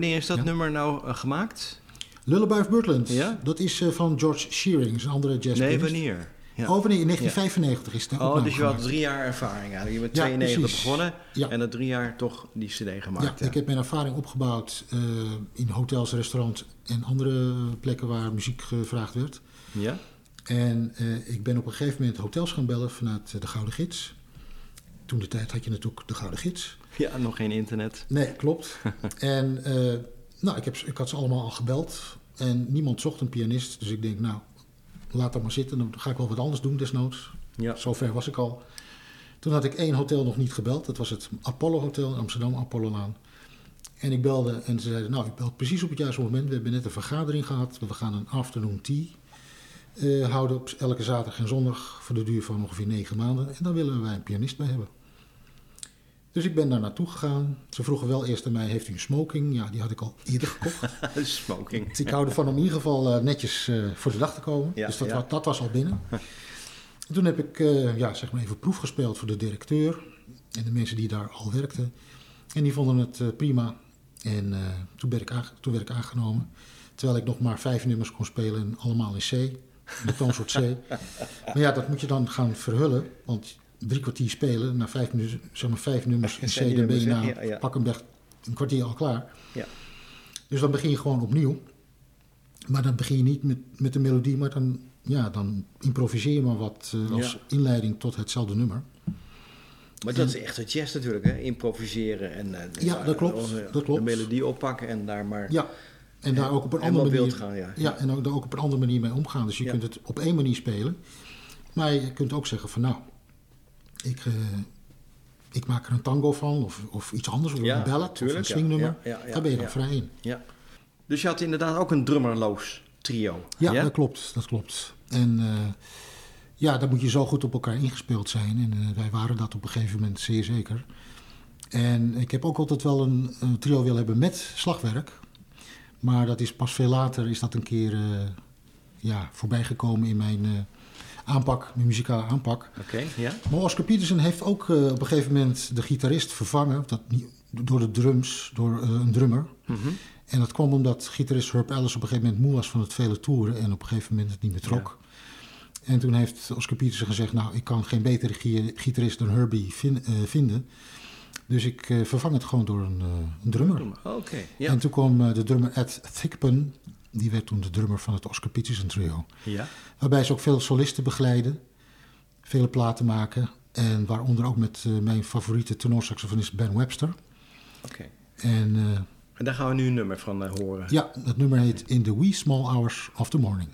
[SPEAKER 2] Wanneer is dat
[SPEAKER 3] Ja.
[SPEAKER 2] nummer nou eh, gemaakt?
[SPEAKER 3] Lullaby of Birdland,
[SPEAKER 2] Ja?
[SPEAKER 3] dat is eh, van George Shearing, een andere jazz
[SPEAKER 2] Nee, wanneer? Ja.
[SPEAKER 3] Oh? In 1995 is het
[SPEAKER 2] Oh, dus je had drie jaar ervaring eigenlijk. Je bent
[SPEAKER 3] Ja,
[SPEAKER 2] 92
[SPEAKER 3] precies.
[SPEAKER 2] begonnen
[SPEAKER 3] Ja.
[SPEAKER 2] en na drie jaar toch die cd gemaakt.
[SPEAKER 3] Ja, ik heb mijn ervaring opgebouwd eh, in hotels, restaurants en andere plekken waar muziek gevraagd werd.
[SPEAKER 2] Ja?
[SPEAKER 3] En ik ben op een gegeven moment hotels gaan bellen vanuit de Gouden Gids. Toen de tijd had je natuurlijk de Gouden Gids.
[SPEAKER 2] Ja, nog geen internet.
[SPEAKER 3] Nee, klopt. en eh, nou, ik, heb, ik had ze allemaal al gebeld. En niemand zocht een pianist. Dus ik denk, nou, laat dat maar zitten. Dan ga ik wel wat anders doen desnoods.
[SPEAKER 2] Ja.
[SPEAKER 3] Zover was ik al. Toen had ik één hotel nog niet gebeld. Dat was het Apollo Hotel in Amsterdam, Apollolaan. En ik belde en ze zeiden, nou, ik belt precies op het juiste moment. We hebben net een vergadering gehad. We gaan een afternoon tea eh, houden op elke zaterdag en zondag voor de duur van ongeveer negen maanden. En daar willen wij een pianist bij hebben. Dus ik ben daar naartoe gegaan. Ze vroegen wel eerst aan mij, heeft u een smoking? Ja, die had ik al eerder gekocht.
[SPEAKER 2] Smoking.
[SPEAKER 3] Dus ik hou ervan om in ieder geval eh, netjes eh, voor de dag te komen.
[SPEAKER 2] Ja,
[SPEAKER 3] dus dat,
[SPEAKER 2] ja.
[SPEAKER 3] wa- dat was al binnen. En toen heb ik eh, ja, zeg maar even proef gespeeld voor de directeur en de mensen die daar al werkten. En die vonden het prima. En toen, werd ik toen werd ik aangenomen. Terwijl ik nog maar vijf nummers kon spelen, en allemaal in C. De toonsoort C. maar ja, dat moet je dan gaan verhullen. Want drie kwartier spelen, na vijf, minuten, zeg maar vijf nummers in C, dan ben je na
[SPEAKER 2] nummers, ja, ja.
[SPEAKER 3] pak een, weg- een kwartier al klaar.
[SPEAKER 2] Ja.
[SPEAKER 3] Dus dan begin je gewoon opnieuw. Maar dan begin je niet met, met de melodie, maar dan, ja, dan improviseer je maar wat eh, als
[SPEAKER 2] Ja.
[SPEAKER 3] inleiding tot hetzelfde nummer.
[SPEAKER 2] Maar dat is echt het jazz natuurlijk, hè? Improviseren en eh,
[SPEAKER 3] Ja, dat klopt,
[SPEAKER 2] eh,
[SPEAKER 3] dat klopt.
[SPEAKER 2] de melodie oppakken en daar maar...
[SPEAKER 3] Ja, en daar ook op een andere manier,
[SPEAKER 2] gaan, ja.
[SPEAKER 3] ja, en ook, daar ook op een andere manier mee omgaan. Dus je kunt het op één manier spelen. Maar je kunt ook zeggen van nou, ik, eh, ik maak er een tango van of, of iets anders, of
[SPEAKER 2] Ja,
[SPEAKER 3] een
[SPEAKER 2] tuurlijk,
[SPEAKER 3] of een swingnummer.
[SPEAKER 2] Ja, ja, ja,
[SPEAKER 3] daar ben je dan vrij in.
[SPEAKER 2] Ja. Dus je had inderdaad ook een drummerloos trio.
[SPEAKER 3] Ja, dat klopt, dat klopt. En eh, ja, daar moet je zo goed op elkaar ingespeeld zijn. En eh, wij waren dat op een gegeven moment zeer zeker. En ik heb ook altijd wel een, een trio willen hebben met slagwerk. Maar dat is pas veel later is dat een keer ja, voorbijgekomen in mijn aanpak, mijn muzikale aanpak.
[SPEAKER 2] Oké, ja.
[SPEAKER 3] Maar Oscar Peterson heeft ook eh, op een gegeven moment de gitarist vervangen. Dat door de drums, door eh, een drummer.
[SPEAKER 2] Mhm.
[SPEAKER 3] En dat kwam omdat gitarist Herb Ellis op een gegeven moment moe was van het vele toeren. En op een gegeven moment het niet meer trok. En toen heeft Oscar Peterson gezegd, nou ik kan geen betere gi- gitarist dan Herbie vin- eh, vinden. Dus ik vervang het gewoon door een, een drummer.
[SPEAKER 2] Oké, ja.
[SPEAKER 3] En toen kwam de drummer Ed Thigpen. Die werd toen de drummer van het Oscar Peterson trio.
[SPEAKER 2] Ja.
[SPEAKER 3] Waarbij ze ook veel solisten begeleiden, vele platen maken. En waaronder ook met eh, mijn favoriete tenorsaxofonist Ben Webster.
[SPEAKER 2] Oké.
[SPEAKER 3] En eh,
[SPEAKER 2] En daar gaan we nu een nummer van eh, horen.
[SPEAKER 3] ja, dat nummer heet In the Wee Small Hours of the Morning.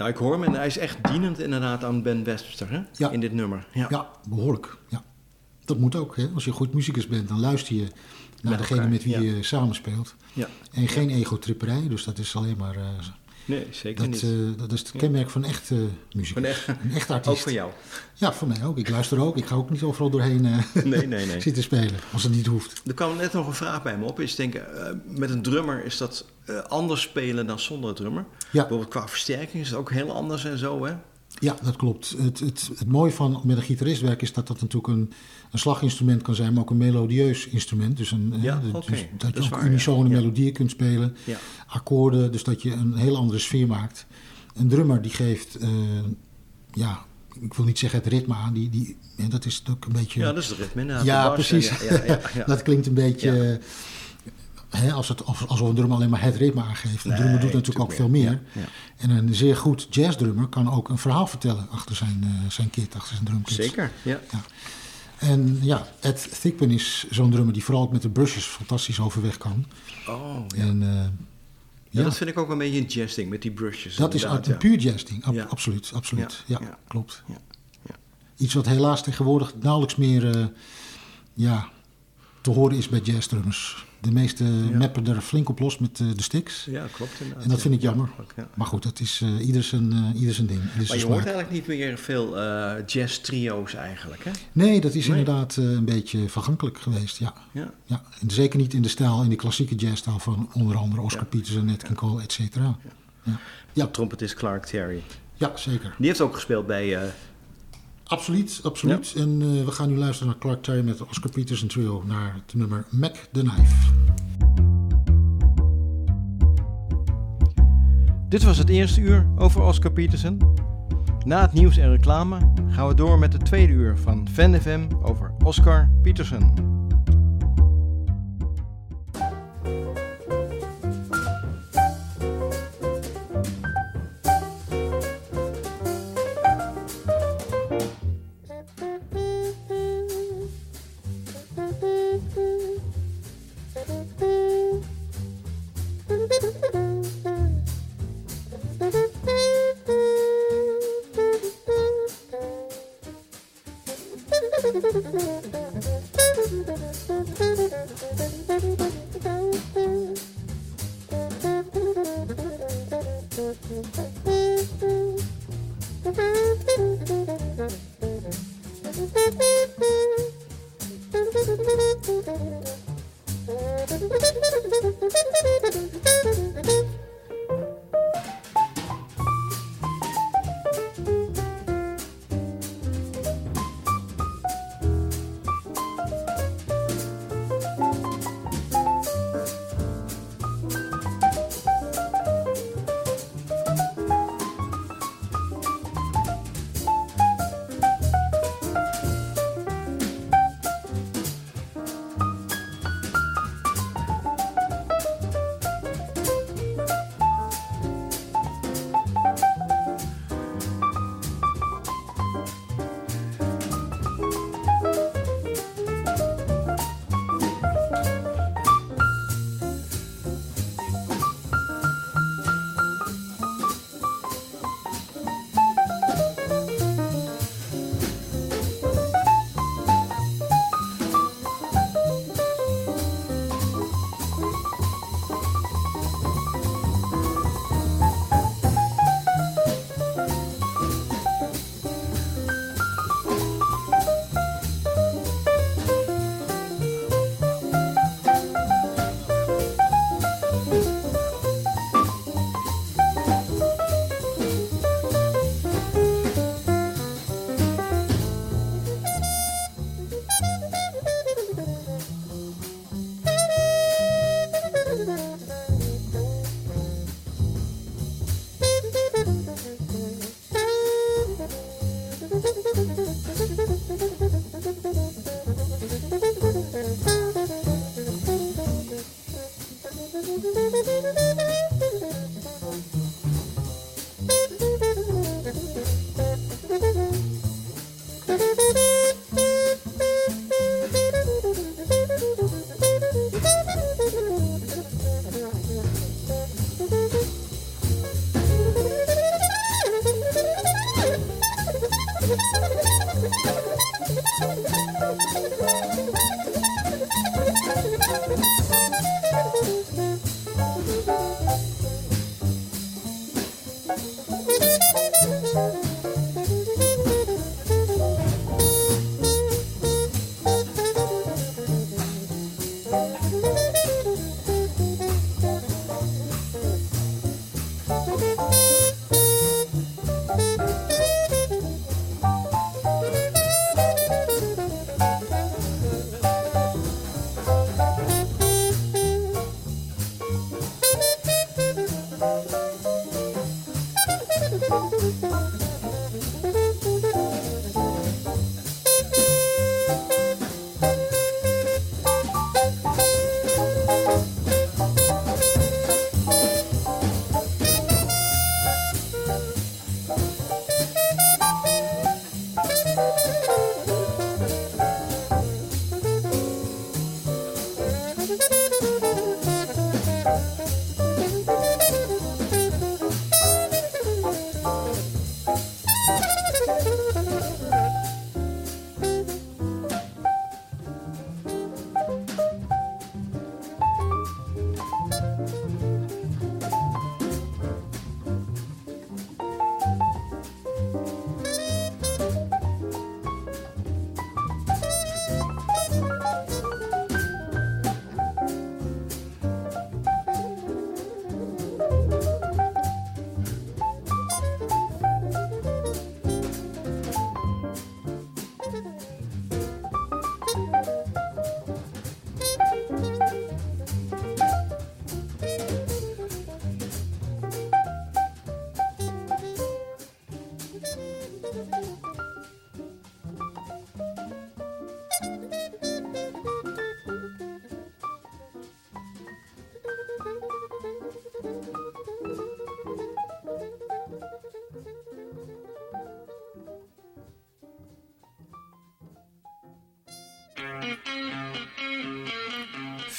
[SPEAKER 2] Nou, ik hoor hem en hij is echt dienend inderdaad aan Ben Webster, hè?
[SPEAKER 3] Ja.
[SPEAKER 2] In dit nummer. Ja.
[SPEAKER 3] Ja, behoorlijk. Ja. Dat moet ook. Hè? Als je goed muzikus bent, dan luister je naar
[SPEAKER 2] Met
[SPEAKER 3] degene
[SPEAKER 2] elkaar,
[SPEAKER 3] met wie je samenspeelt.
[SPEAKER 2] Ja.
[SPEAKER 3] En geen egotripperij, dus dat is alleen maar... eh,
[SPEAKER 2] Nee, zeker
[SPEAKER 3] dat,
[SPEAKER 2] niet.
[SPEAKER 3] eh, dat is het kenmerk van echte muzikus.
[SPEAKER 2] Van echt-
[SPEAKER 3] een echte artiest.
[SPEAKER 2] Ook voor jou.
[SPEAKER 3] Ja, voor mij ook. Ik luister ook. Ik ga ook niet overal doorheen eh,
[SPEAKER 2] Nee, nee, nee.
[SPEAKER 3] zitten spelen, als het niet hoeft.
[SPEAKER 2] Er kwam net nog een vraag bij me op. Is denken, eh, met een drummer is dat eh, anders spelen dan zonder drummer?
[SPEAKER 3] Ja.
[SPEAKER 2] Bijvoorbeeld qua versterking is het ook heel anders en zo, hè?
[SPEAKER 3] Ja, dat klopt. Het, het, het mooie van met een gitarist werken is dat dat natuurlijk een, een slaginstrument kan zijn, maar ook een melodieus instrument. Dus, een, eh,
[SPEAKER 2] Ja,
[SPEAKER 3] dus
[SPEAKER 2] oké.
[SPEAKER 3] dat
[SPEAKER 2] Dat
[SPEAKER 3] je ook unisone
[SPEAKER 2] ja.
[SPEAKER 3] Melodieën kunt spelen,
[SPEAKER 2] Ja.
[SPEAKER 3] akkoorden, dus dat je een heel andere sfeer maakt. Een drummer die geeft, eh, ja, ik wil niet zeggen het ritme aan, die, die, en dat is natuurlijk een beetje...
[SPEAKER 2] Ja, dat is het ritme.
[SPEAKER 3] Ja, precies.
[SPEAKER 2] Ja, ja, ja, ja.
[SPEAKER 3] dat klinkt een beetje. Als het, alsof een drummer alleen maar het ritme aangeeft. Een
[SPEAKER 2] Nee,
[SPEAKER 3] drummer doet natuurlijk ook veel meer.
[SPEAKER 2] Ja,
[SPEAKER 3] En een zeer goed jazzdrummer kan ook een verhaal vertellen achter zijn, eh, zijn kit, achter zijn drumkit.
[SPEAKER 2] Zeker, ja.
[SPEAKER 3] Ja. En ja, Ed Thigpen is zo'n drummer die vooral ook met de brushes fantastisch overweg kan.
[SPEAKER 2] Oh, ja.
[SPEAKER 3] En, eh,
[SPEAKER 2] Ja, dat vind ik ook een beetje een jazzding met die brushes.
[SPEAKER 3] dat is een puur jazzding. Ab-
[SPEAKER 2] Ja.
[SPEAKER 3] Absoluut, absoluut. Ja, klopt. Iets wat helaas tegenwoordig nauwelijks meer eh, ja, te horen is bij jazzdrummers. De meeste meppen er flink op los met eh, de sticks.
[SPEAKER 2] Ja, klopt inderdaad.
[SPEAKER 3] En dat
[SPEAKER 2] ja.
[SPEAKER 3] vind ik jammer.
[SPEAKER 2] Ja.
[SPEAKER 3] Maar goed, dat is eh ieder, zijn, eh, ieder zijn ding. Ieder
[SPEAKER 2] Maar
[SPEAKER 3] zijn
[SPEAKER 2] je
[SPEAKER 3] smaak.
[SPEAKER 2] hoort eigenlijk niet meer veel eh jazz-trio's eigenlijk, hè?
[SPEAKER 3] Nee, dat is
[SPEAKER 2] Nee.
[SPEAKER 3] inderdaad een beetje vergankelijk geweest, ja.
[SPEAKER 2] Ja.
[SPEAKER 3] ja. En zeker niet in de stijl, in de klassieke jazzstijl van onder andere Oscar
[SPEAKER 2] Ja.
[SPEAKER 3] Peters en Nat King Cole, et cetera. Ja. Ja.
[SPEAKER 2] Trompetist Clark Terry.
[SPEAKER 3] ja, zeker.
[SPEAKER 2] Die heeft ook gespeeld bij...
[SPEAKER 3] Absoluut, absoluut. En eh, we gaan nu luisteren naar Clark Terry met de Oscar Peters en Trio naar het nummer Mac the Knife.
[SPEAKER 2] Dit was het eerste uur over Oscar Peterson. Na het nieuws en reclame gaan we door met het tweede uur van Fan FM over Oscar Peterson. Bye-bye. Thank you.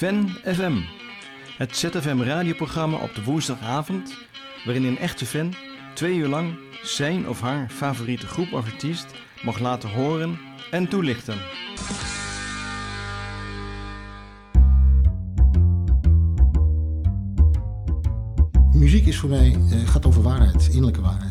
[SPEAKER 2] Fan FM, het ZFM radioprogramma op de woensdagavond, waarin een echte fan twee uur lang zijn of haar favoriete groep of artiest mag laten horen en toelichten.
[SPEAKER 3] Muziek is voor mij, eh, gaat over waarheid, innerlijke waarheid.